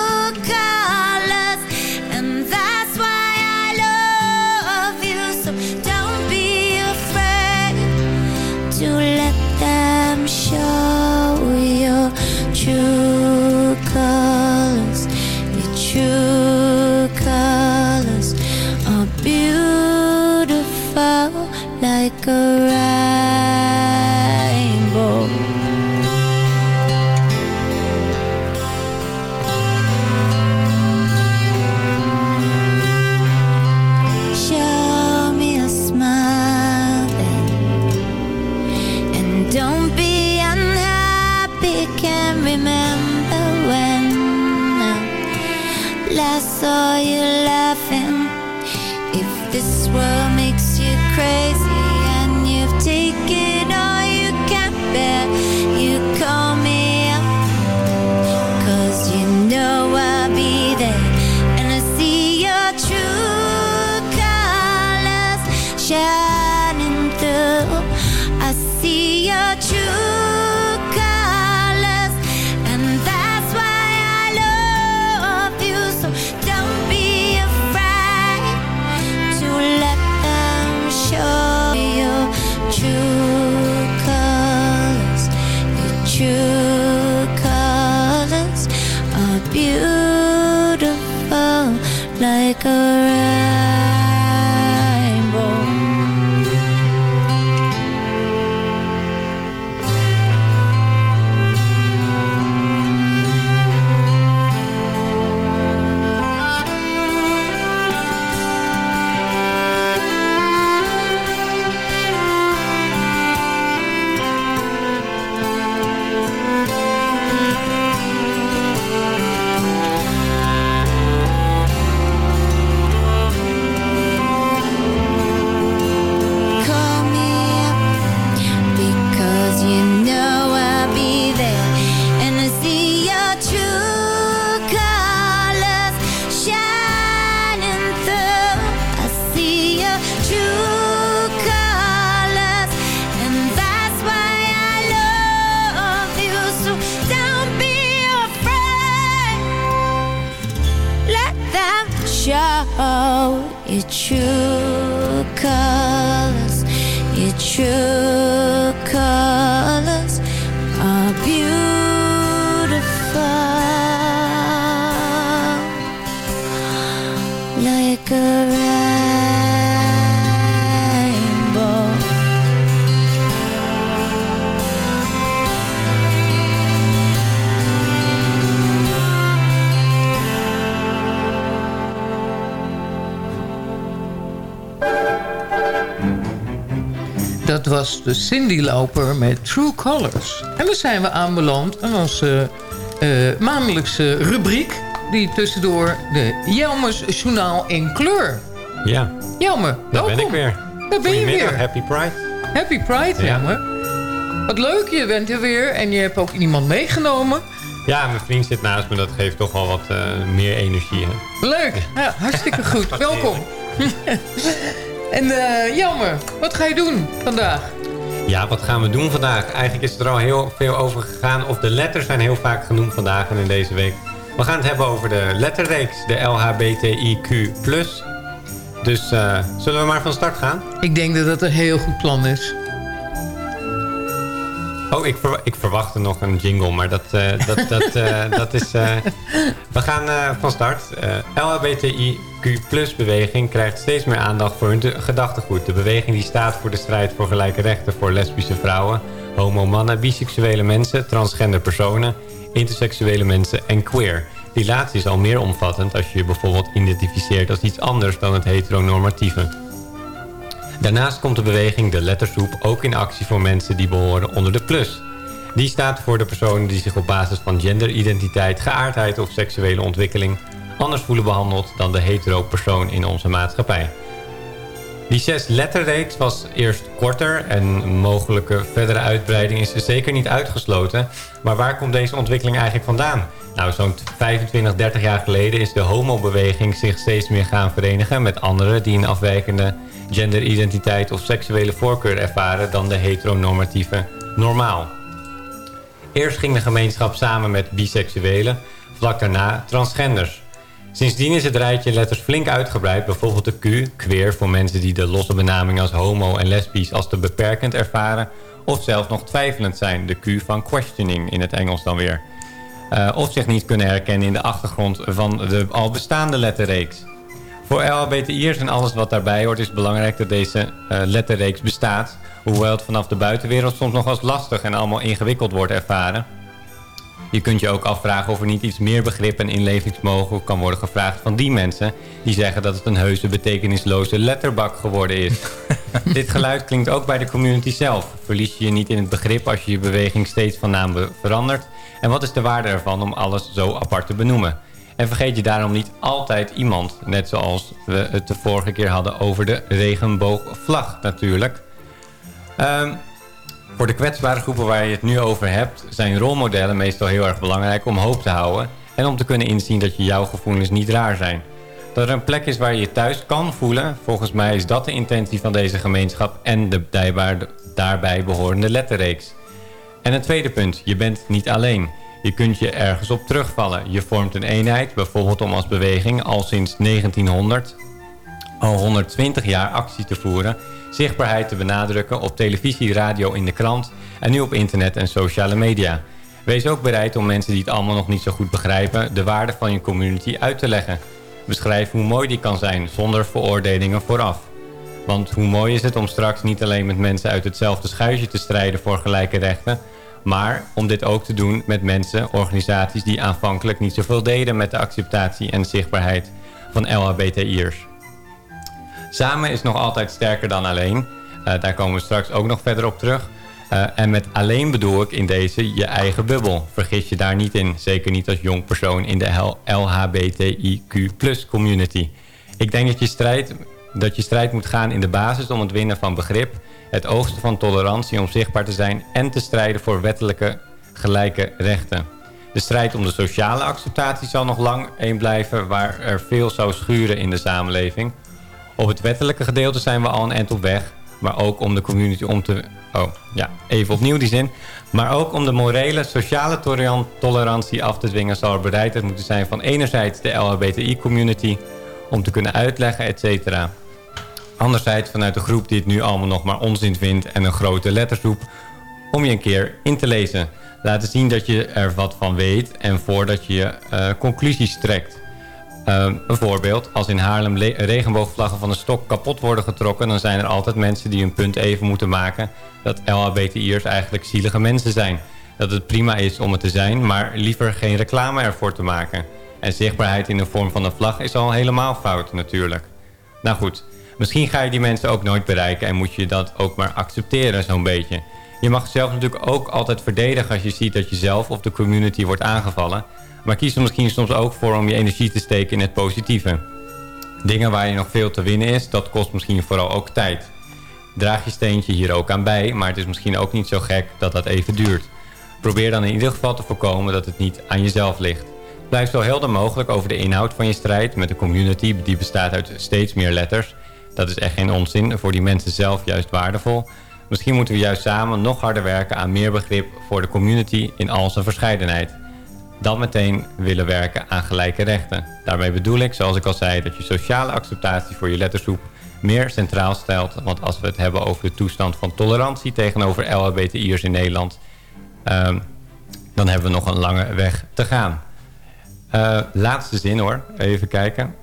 was de Cindy Lauper met True Colors. En dan zijn we aanbeland aan onze eh, maandelijkse rubriek... die tussendoor de Jelmers Journaal in kleur. Ja, Jelmer, daar welkom. ben ik weer. Daar ben je weer. Happy Pride. Happy Pride, Ja. Jelmer. Wat leuk, je bent er weer en je hebt ook iemand meegenomen. Ja, mijn vriend zit naast me. Dat geeft toch wel wat eh, meer energie. Hè? Leuk, ja, hartstikke goed. *laughs* Welkom. *laughs* en eh Jelmer, wat ga je doen vandaag? Ja, wat gaan we doen vandaag? Eigenlijk is er al heel veel over gegaan. Of de letters zijn heel vaak genoemd vandaag en in deze week. We gaan het hebben over de letterreeks, de LHBTIQ+. Dus eh, zullen we maar van start gaan? Ik denk dat dat een heel goed plan is. Oh, ik, verwa- ik verwachtte nog een jingle, maar dat, eh, dat, dat, eh, *laughs* dat is... we gaan van start. Eh LHBTIQ-beweging krijgt steeds meer aandacht voor hun gedachtegoed. De beweging die staat voor de strijd voor gelijke rechten voor lesbische vrouwen... homo mannen, biseksuele mensen, transgender personen... interseksuele mensen en queer. Die laatste is al meer omvattend als je je bijvoorbeeld identificeert als iets anders dan het heteronormatieve. Daarnaast komt de beweging De Lettersoep ook in actie voor mensen die behoren onder de plus. Die staat voor de personen die zich op basis van genderidentiteit, geaardheid of seksuele ontwikkeling anders voelen behandeld dan de hetero persoon in onze maatschappij. Die zes letterreeks was eerst korter en mogelijke verdere uitbreiding is er zeker niet uitgesloten. Maar waar komt deze ontwikkeling eigenlijk vandaan? Nou, zo'n 25, 30 jaar geleden is de homobeweging zich steeds meer gaan verenigen met anderen die een afwijkende genderidentiteit of seksuele voorkeur ervaren dan de heteronormatieve normaal. Eerst ging de gemeenschap samen met biseksuelen, vlak daarna transgenders. Sindsdien is het rijtje letters flink uitgebreid. Bijvoorbeeld de Q, queer, voor mensen die de losse benaming als homo en lesbisch als te beperkend ervaren. Of zelfs nog twijfelend zijn, de Q van questioning in het Engels dan weer. Uh, of zich niet kunnen herkennen in de achtergrond van de al bestaande letterreeks. Voor LHBTI'ers en alles wat daarbij hoort is belangrijk dat deze uh, letterreeks bestaat. Hoewel het vanaf de buitenwereld soms nog als lastig en allemaal ingewikkeld wordt ervaren. Je kunt je ook afvragen of er niet iets meer begrip en inlevingsmogen kan worden gevraagd van die mensen... die zeggen dat het een heuse betekenisloze letterbak geworden is. *laughs* Dit geluid klinkt ook bij de community zelf. Verlies je je niet in het begrip als je je beweging steeds van naam verandert? En wat is de waarde ervan om alles zo apart te benoemen? En vergeet je daarom niet altijd iemand, net zoals we het de vorige keer hadden over de regenboogvlag natuurlijk... Um, voor de kwetsbare groepen waar je het nu over hebt... zijn rolmodellen meestal heel erg belangrijk om hoop te houden... en om te kunnen inzien dat je jouw gevoelens niet raar zijn. Dat er een plek is waar je je thuis kan voelen... volgens mij is dat de intentie van deze gemeenschap... en de daarbij behorende letterreeks. En een tweede punt, je bent niet alleen. Je kunt je ergens op terugvallen. Je vormt een eenheid, bijvoorbeeld om als beweging al sinds 1900... al 120 jaar actie te voeren zichtbaarheid te benadrukken op televisie, radio, in de krant en nu op internet en sociale media. Wees ook bereid om mensen die het allemaal nog niet zo goed begrijpen de waarde van je community uit te leggen. Beschrijf hoe mooi die kan zijn zonder veroordelingen vooraf. Want hoe mooi is het om straks niet alleen met mensen uit hetzelfde schuitje te strijden voor gelijke rechten, maar om dit ook te doen met mensen, organisaties die aanvankelijk niet zoveel deden met de acceptatie en zichtbaarheid van LHBTI'ers. Samen is nog altijd sterker dan alleen. Uh, daar komen we straks ook nog verder op terug. Uh, en met alleen bedoel ik in deze je eigen bubbel. Vergis je daar niet in. Zeker niet als jong persoon in de LHBTIQ community. Ik denk dat je, strijd, dat je strijd moet gaan in de basis om het winnen van begrip... het oogsten van tolerantie om zichtbaar te zijn... en te strijden voor wettelijke gelijke rechten. De strijd om de sociale acceptatie zal nog lang een blijven... waar er veel zou schuren in de samenleving... Op het wettelijke gedeelte zijn we al een eind op weg. Maar ook om de community om te... Oh, ja, even opnieuw die zin. Maar ook om de morele, sociale tolerantie af te dwingen... zal er bereidheid moeten zijn van enerzijds de LHBTI-community... om te kunnen uitleggen, et cetera. Anderzijds vanuit de groep die het nu allemaal nog maar onzin vindt... en een grote lettersroep om je een keer in te lezen. Laten zien dat je er wat van weet... en voordat je uh, conclusies trekt... Uh, een voorbeeld, als in Haarlem regenboogvlaggen van een stok kapot worden getrokken... dan zijn er altijd mensen die hun punt even moeten maken... dat LHBTI'ers eigenlijk zielige mensen zijn. Dat het prima is om het te zijn, maar liever geen reclame ervoor te maken. En zichtbaarheid in de vorm van een vlag is al helemaal fout natuurlijk. Nou goed, misschien ga je die mensen ook nooit bereiken... en moet je dat ook maar accepteren zo'n beetje. Je mag zelf natuurlijk ook altijd verdedigen als je ziet dat je zelf of de community wordt aangevallen... Maar kies er misschien soms ook voor om je energie te steken in het positieve. Dingen waar je nog veel te winnen is, dat kost misschien vooral ook tijd. Draag je steentje hier ook aan bij, maar het is misschien ook niet zo gek dat dat even duurt. Probeer dan in ieder geval te voorkomen dat het niet aan jezelf ligt. Blijf zo helder mogelijk over de inhoud van je strijd met de community die bestaat uit steeds meer letters. Dat is echt geen onzin, voor die mensen zelf juist waardevol. Misschien moeten we juist samen nog harder werken aan meer begrip voor de community in al zijn verscheidenheid dan meteen willen werken aan gelijke rechten. Daarmee bedoel ik, zoals ik al zei, dat je sociale acceptatie voor je lettersoep meer centraal stelt. Want als we het hebben over de toestand van tolerantie tegenover LHBTI'ers in Nederland... Um, dan hebben we nog een lange weg te gaan. Uh, laatste zin hoor, even kijken.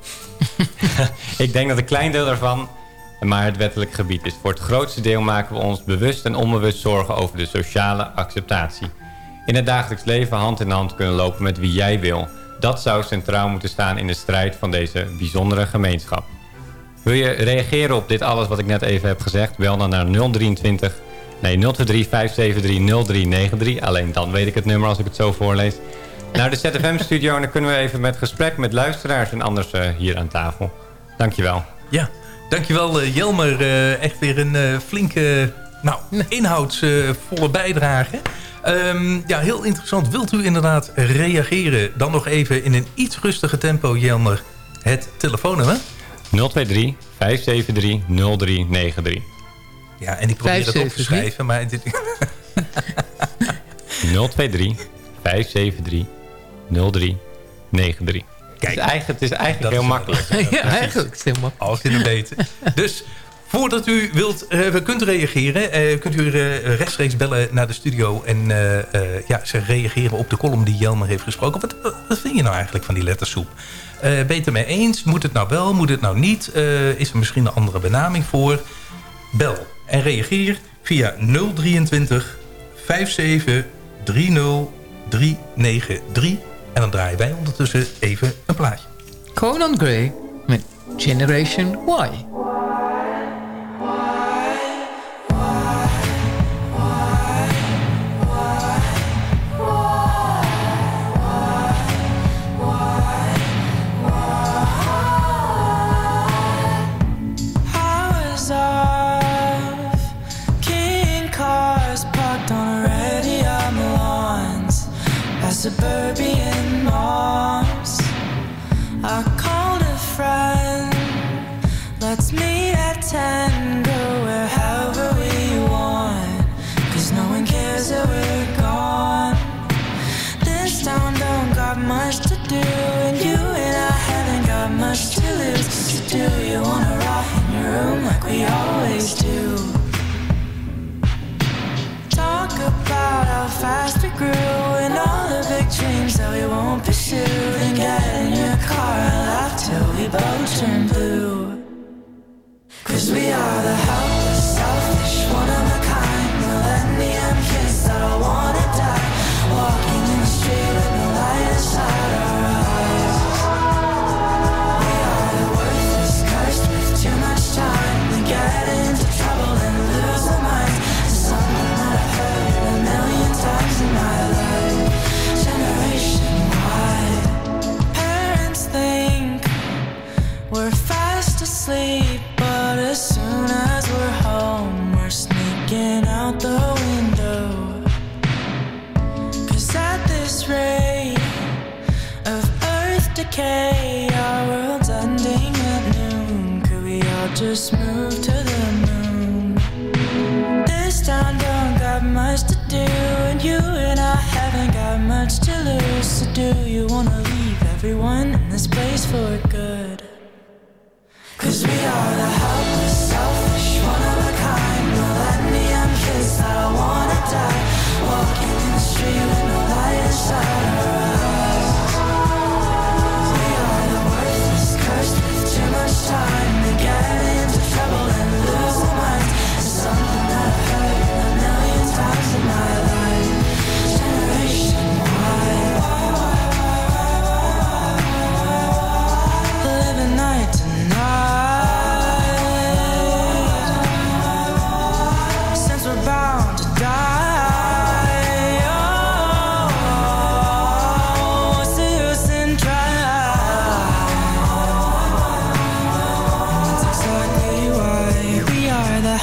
*laughs* ik denk dat een klein deel daarvan maar het wettelijk gebied is. Voor het grootste deel maken we ons bewust en onbewust zorgen over de sociale acceptatie in het dagelijks leven hand in hand kunnen lopen met wie jij wil. Dat zou centraal moeten staan in de strijd van deze bijzondere gemeenschap. Wil je reageren op dit alles wat ik net even heb gezegd? Bel dan naar 023 nee 023 573 0393. Alleen dan weet ik het nummer als ik het zo voorlees. Naar de ZFM-studio en dan kunnen we even met gesprek met luisteraars en anders uh, hier aan tafel. Dankjewel. Ja, Dankjewel uh, Jelmer. Uh, echt weer een uh, flinke, nou, inhoudsvolle bijdrage. Um, ja, heel interessant. Wilt u inderdaad reageren? Dan nog even in een iets rustiger tempo, Jelmer. Het telefoonnummer? 023 573 0393. Ja, en ik probeer het op te schrijven, maar... Dit... 023 573 0393. Kijk, het is eigenlijk, het is eigenlijk heel makkelijk. *laughs* ja, eigenlijk is het heel makkelijk. Als je het weten. *laughs* Dus voordat u wilt, uh, kunt reageren, uh, kunt u uh, rechtstreeks bellen naar de studio en ja, ze reageren op de column die Jelmer heeft gesproken. Wat, wat vind je nou eigenlijk van die lettersoep? ben je het eens? Moet het nou wel? Moet het nou niet? is er misschien een andere benaming voor? Bel en reageer via 023 57 30 393. En dan draaien wij ondertussen even een plaatje. Conan Gray met Generation Y. much to lose. So do you wanna rot in your room like we always do? Talk about how fast we grew and all the big dreams that we won't pursue. Then get in your car and laugh till we both turn blue. Do you wanna leave everyone in this place for good?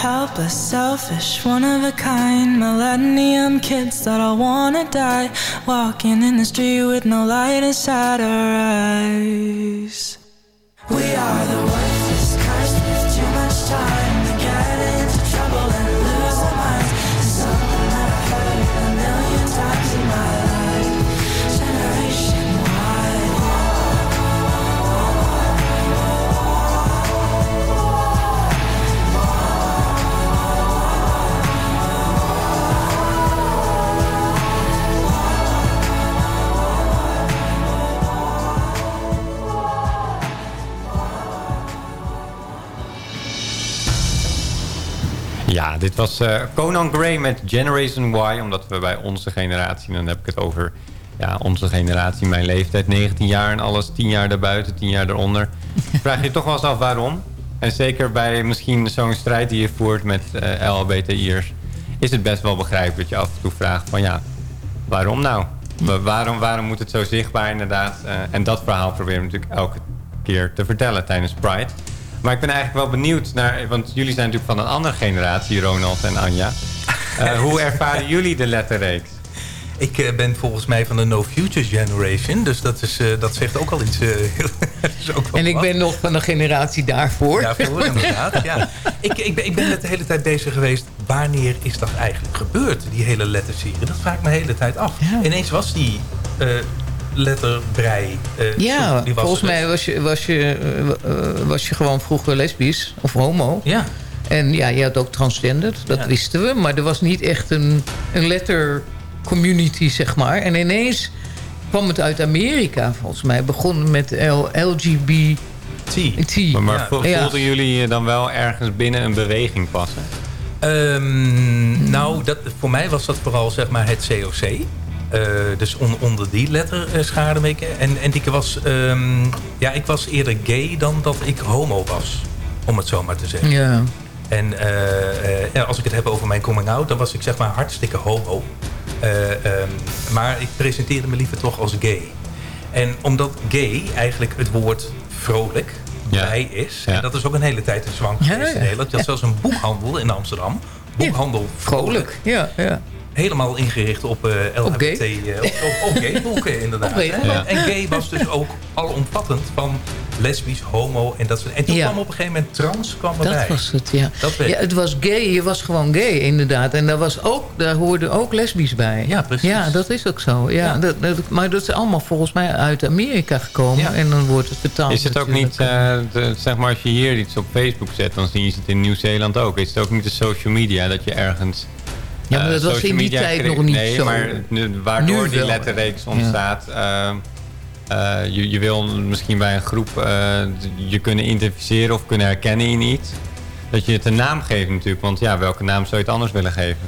Helpless, selfish, one of a kind millennium kids that all wanna die. Walking in the street with no light inside our eyes. We are the worthless, cursed with too much time dit was uh, Conan Gray met Generation Y. Omdat we bij onze generatie, en dan heb ik het over ja, onze generatie, mijn leeftijd, 19 jaar en alles, 10 jaar daarbuiten, 10 jaar eronder. *laughs* Vraag je toch wel eens af waarom. En zeker bij misschien zo'n strijd die je voert met uh, LHBTI'ers... is het best wel begrijpelijk dat je af en toe vraagt van ja, waarom nou? Waarom, waarom moet het zo zichtbaar inderdaad? Uh, en dat verhaal proberen we natuurlijk elke keer te vertellen tijdens Pride. Maar ik ben eigenlijk wel benieuwd naar... Want jullie zijn natuurlijk van een andere generatie, Ronald en Anja. Uh, *laughs* hoe ervaren jullie de letterreeks? Ik uh, ben volgens mij van de No Futures Generation. Dus dat, is, uh, dat zegt ook al iets. *laughs* is ook en ik wat. ben nog van de generatie daarvoor. Daarvoor, *laughs* inderdaad. Ja. Ik, ik, ben, ik ben net de hele tijd bezig geweest. Wanneer is dat eigenlijk gebeurd? Die hele letterserie. Dat vraag ik me de hele tijd af. Ja. Ineens was die letterbrei. Uh, ja, die was volgens mij was je, was, je, uh, was je gewoon vroeger lesbisch of homo. Ja. En ja, je had ook transgender, dat ja. wisten we. Maar er was niet echt een, een letter community, zeg maar. En ineens kwam het uit Amerika, volgens mij. Begon met L LGBT. T. Maar, maar ja. voelden jullie je dan wel ergens binnen een beweging passen? Um, nou, dat, voor mij was dat vooral zeg maar het COC. Uh, dus on, onder die letter uh, schaarde ik. En, en ik was, um, ja, ik was eerder gay dan dat ik homo was. Om het zo maar te zeggen. Ja. En uh, als ik het heb over mijn coming out, dan was ik zeg maar hartstikke homo. Um, maar ik presenteerde me liever toch als gay. En omdat gay eigenlijk het woord vrolijk blij ja. is. Ja. En dat is ook een hele tijd een zwang geweest ja, in Nederland. Je had zelfs een boekhandel in Amsterdam. Boekhandel vrolijk. Ja, ja helemaal ingericht op uh, LHBT. Op gay, uh, op, op, op *laughs* gay boeken inderdaad. Gay. Ja. En gay was dus ook alomvattend van lesbisch, homo en dat soort. En toen ja. kwam op een gegeven moment trans kwam erbij. Dat was het, ja. Dat ja. Het was gay, je was gewoon gay inderdaad. En daar, was ook, daar hoorde ook lesbisch bij. Ja, precies. Ja, dat is ook zo. Ja, dat, dat, maar dat is allemaal volgens mij uit Amerika gekomen. En dan wordt het vertaald. Is het ook niet, uh, de, zeg maar als je hier iets op Facebook zet, dan zie je het in Nieuw-Zeeland ook. Is het ook niet de social media dat je ergens ja, maar dat uh, was in die tijd nog niet nee, zo. maar nu, waardoor nu die letterreeks ontstaat... Ja. Uh, uh, je, je, wil misschien bij een groep je kunnen identificeren of kunnen herkennen in iets. Dat je het een naam geeft natuurlijk. Want ja, welke naam zou je het anders willen geven?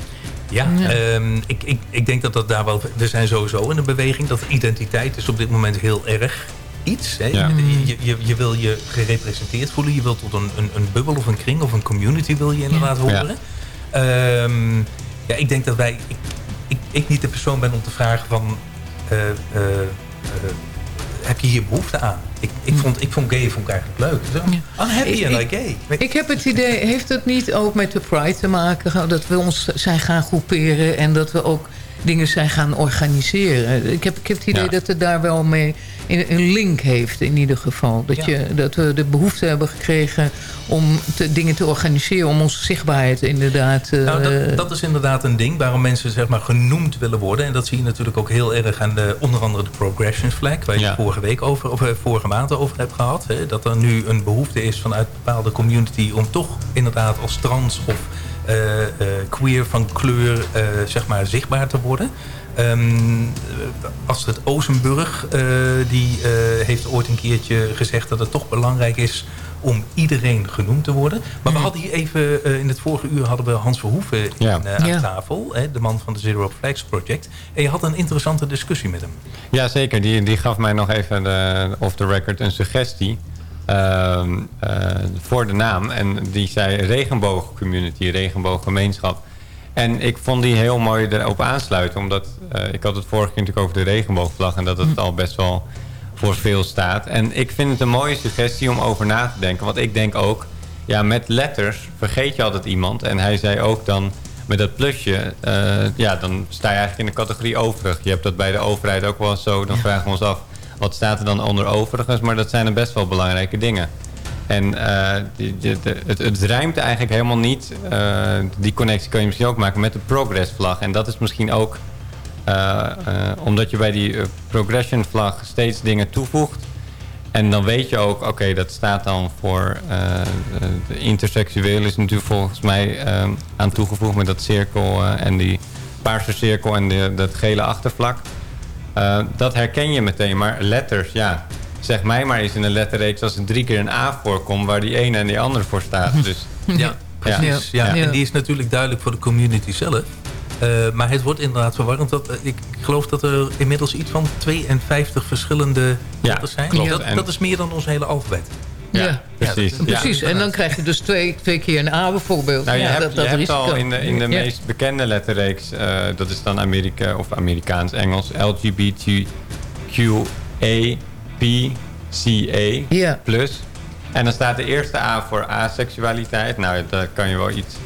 Ja, ja. Um, ik, ik, ik denk dat dat daar wel... Er zijn sowieso in de beweging dat identiteit is op dit moment heel erg iets. Hè? Ja. Je, je, je, wil je gerepresenteerd voelen. Je wilt tot een, een, een bubbel of een kring of een community wil je inderdaad ja. horen. Ja. Um, ja, ik denk dat wij... Ik, ik, ik, niet de persoon ben om te vragen van... Uh, uh, uh, heb je hier behoefte aan? Ik, ik, vond, ik vond gay vond ik eigenlijk leuk. Zo, ja. Unhappy and like gay. Ik heb het idee, heeft het niet ook met de Pride te maken? Dat we ons zijn gaan groeperen en dat we ook dingen zijn gaan organiseren. Ik heb, ik heb het idee ja. dat het daar wel mee een link heeft in ieder geval. Dat, ja. je, dat we de behoefte hebben gekregen om te, dingen te organiseren... om onze zichtbaarheid inderdaad... Uh, nou, dat, dat, is inderdaad een ding waarom mensen zeg maar, genoemd willen worden. En dat zie je natuurlijk ook heel erg aan de, onder andere de Progression Flag... waar je ja. vorige, week over, of vorige maand over hebt gehad. Hè, dat er nu een behoefte is vanuit een bepaalde community... om toch inderdaad als trans of uh, uh, queer van kleur zeg maar, zichtbaar te worden... Um, Astrid Ozenburg uh, die uh, heeft ooit een keertje gezegd dat het toch belangrijk is om iedereen genoemd te worden. Maar we hadden hier even, uh, in het vorige uur hadden we Hans Verhoeven in, aan ja. tafel. Hè, de man van de Zero Flags Project. En je had een interessante discussie met hem. Ja, zeker. Die, die gaf mij nog even de, off the record een suggestie. Uh, voor de naam. En die zei regenboogcommunity, regenbooggemeenschap. En ik vond die heel mooi erop aansluiten. Omdat uh, ik had het vorige keer natuurlijk over de regenboogvlag. En dat het al best wel voor veel staat. En ik vind het een mooie suggestie om over na te denken. Want ik denk ook, ja, met letters vergeet je altijd iemand. En hij zei ook dan, met dat plusje, uh, ja, dan sta je eigenlijk in de categorie overig. Je hebt dat bij de overheid ook wel zo. Dan vragen we ons af, wat staat er dan onder overigens? Maar dat zijn er best wel belangrijke dingen. En de, het, het rijmt eigenlijk helemaal niet. Uh, die connectie kan je misschien ook maken met de progress vlag. En dat is misschien ook uh, omdat je bij die progression vlag steeds dingen toevoegt. En dan weet je ook, oké, dat staat dan voor de interseksueel is natuurlijk volgens mij aan toegevoegd met dat cirkel en die paarse cirkel en de, dat gele achtervlak. dat herken je meteen, maar letters, ja, zeg mij maar eens in een letterreeks als er drie keer een A voorkomt... waar die ene en die andere voor staat. *laughs* Dus, ja, precies. Ja. ja. En die is natuurlijk duidelijk voor de community zelf. Uh, maar het wordt inderdaad verwarrend. Dat, uh, ik geloof dat er inmiddels iets van 52 verschillende letters zijn. Klopt. Dat, dat, is meer dan ons hele alfabet. Ja, ja, precies. Ja, precies. En dan krijg je dus twee, twee keer een A bijvoorbeeld. Nou, je hebt, dat, dat je hebt al in de, in de meest bekende letterreeks... Uh, dat is dan Amerika of Amerikaans, Engels... LGBTQA PCA ja. plus. En dan staat de eerste A voor aseksualiteit. Nou, daar kan je wel iets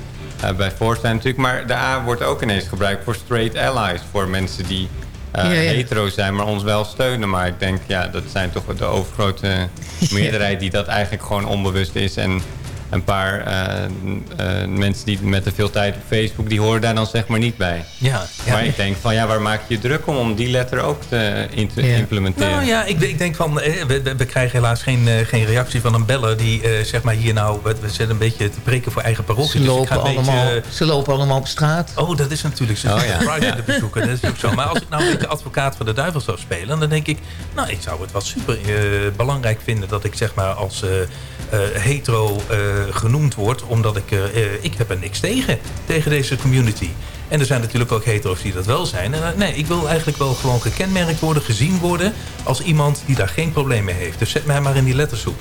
uh, bij voorstellen natuurlijk. Maar de A wordt ook ineens gebruikt voor straight allies. Voor mensen die uh, ja, ja. hetero zijn, maar ons wel steunen. Maar ik denk, ja, dat zijn toch de overgrote *laughs* meerderheid die dat eigenlijk gewoon onbewust is. En een paar uh, uh, mensen die met te veel tijd op Facebook... die horen daar dan zeg maar niet bij. Ja, ja. Maar ik denk van, ja, waar maak je je druk om... om die letter ook te, in te ja. implementeren? Nou ja, ik, ik denk van... Eh, we, we, krijgen helaas geen, geen reactie van een beller... die uh, zeg maar hier nou... We, we zitten een beetje te preken voor eigen parochie. Ze, lopen dus allemaal, beetje, ze lopen allemaal op straat. Oh, dat is natuurlijk... Ze oh, ja. private bezoeken, dat is ook zo. Maar als ik nou een beetje advocaat van de duivel zou spelen... dan denk ik, nou, ik zou het wel super belangrijk vinden... dat ik zeg maar als... Uh, hetero uh, genoemd wordt. Omdat ik, uh, ik heb er niks tegen, tegen deze community. En er zijn natuurlijk ook hetero's die dat wel zijn. En, nee, ik wil eigenlijk wel gewoon gekenmerkt worden, gezien worden... als iemand die daar geen probleem mee heeft. Dus zet mij maar in die lettersoep.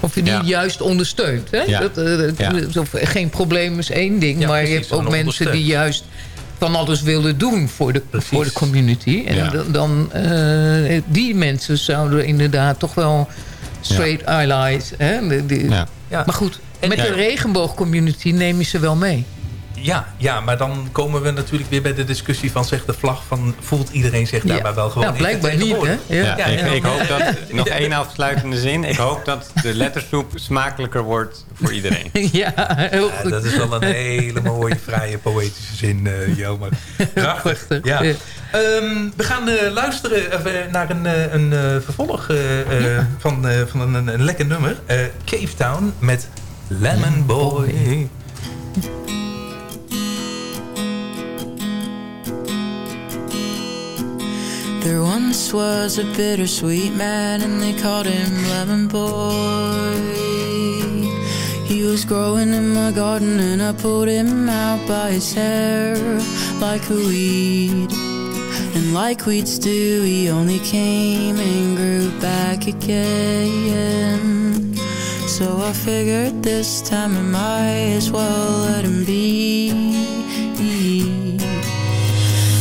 Of je die ja. juist ondersteunt. Hè? Ja. Dat, ja. Geen probleem is één ding. maar precies, je hebt ook mensen die juist van alles willen doen voor de, voor de community. En dan, die mensen zouden inderdaad toch wel straight ja. allies. Hè? Die, ja. Ja. Maar goed, met ja. de regenboogcommunity neem je ze wel mee. Ja, ja, maar dan komen we natuurlijk weer bij de discussie van zeg de vlag van voelt iedereen zich daarbij wel gewoon nou, blijkbaar niet, hè? Ja. ik, ik, hoop dat, *laughs* nog één afsluitende zin. Ik hoop dat de lettersoep smakelijker wordt voor iedereen. *laughs* ja, heel goed. dat is wel een hele mooie, vrije, poëtische zin, uh, Jelmer. *laughs* Prachtig. Ja. Um, we gaan uh, luisteren uh, naar een, een vervolg van, van een, een, lekker nummer. Cave Town met Lemon Boy. There once was a bittersweet man, and they called him Lemon Boy. He was growing in my garden, and I pulled him out by his hair like a weed. And like weeds do, he only came and grew back again. So I figured this time I might as well let him be.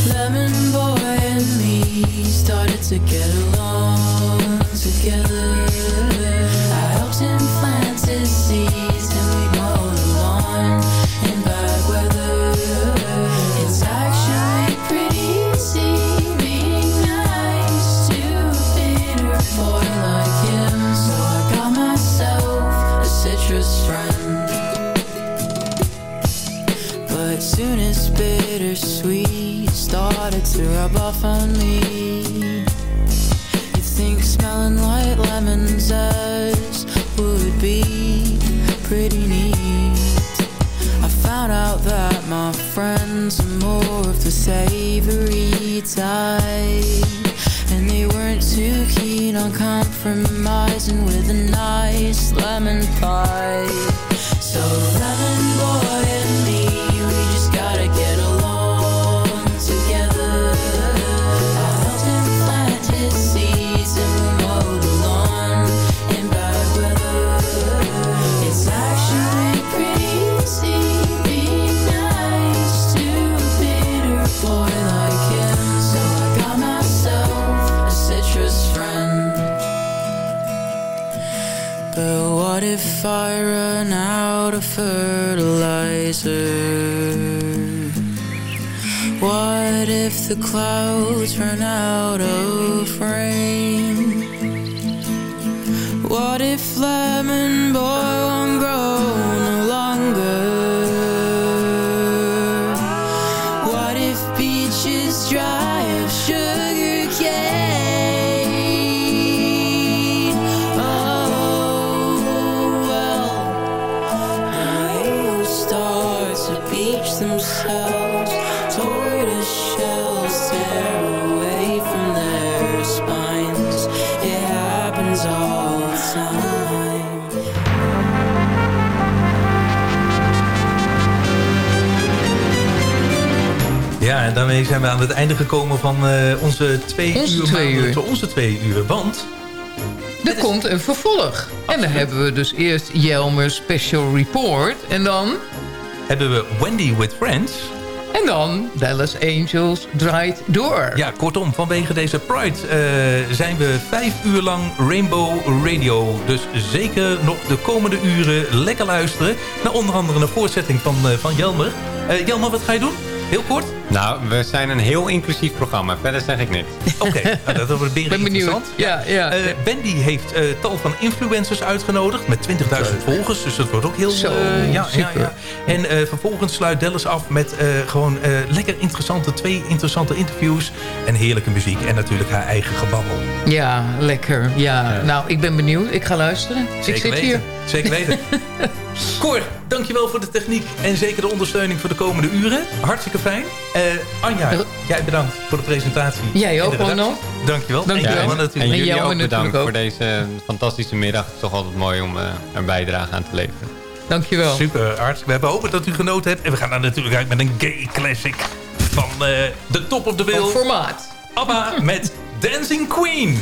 Lemon Boy and me started to get along together. I helped him bittersweet started to rub off on me. You think smelling like lemon zest would be pretty neat. I found out that my friends are more of the savory type. And they weren't too keen on compromising with a nice lemon pie. Fertilizer? What if the clouds run out of daarmee zijn we aan het einde gekomen van uh, onze twee Onze uur. twee uur. Onze twee uur, want... Er komt een vervolg. En dan hebben we dus eerst Jelmer Special Report. En dan... Hebben we Wendy with Friends. En dan Dallas Angels Draait Door. Ja, kortom, vanwege deze Pride uh, zijn we vijf uur lang Rainbow Radio. Dus zeker nog de komende uren lekker luisteren... naar onder andere een voortzetting van, uh, van Jelmer. Uh, Jelmer, wat ga je doen? Heel kort? Nou, we zijn een heel inclusief programma. Verder zeg ik niks. *laughs* Oké, okay, nou, dat wordt weer interessant. Ja, ja, uh, Bendy heeft uh, tal van influencers uitgenodigd met 20.000 volgers. Dus dat wordt ook heel... Zo, uh, ja, ja, ja, En vervolgens sluit Dallas af met gewoon lekker interessante, twee interessante interviews. En heerlijke muziek. En natuurlijk haar eigen gebabbel. Ja, lekker. Ja. Nou, ik ben benieuwd. Ik ga luisteren. Zeker ik zit weten. hier. Zeker weten. *laughs* Cor, dankjewel voor de techniek en zeker de ondersteuning voor de komende uren. Hartstikke fijn. Uh, Anja, jij bedankt voor de presentatie. Jij ook, Ronald. Dankjewel. Dankjewel. Ja, en, natuurlijk. en jullie jou ook natuurlijk bedankt ook. voor deze fantastische middag. Het is toch altijd mooi om uh, een bijdrage aan te leveren. Dankjewel. Super, hartstikke. We hebben hopen dat u genoten hebt. En we gaan dan natuurlijk uit met een gay classic van uh, de top of the bill. formaat. ABBA met Dancing Queen.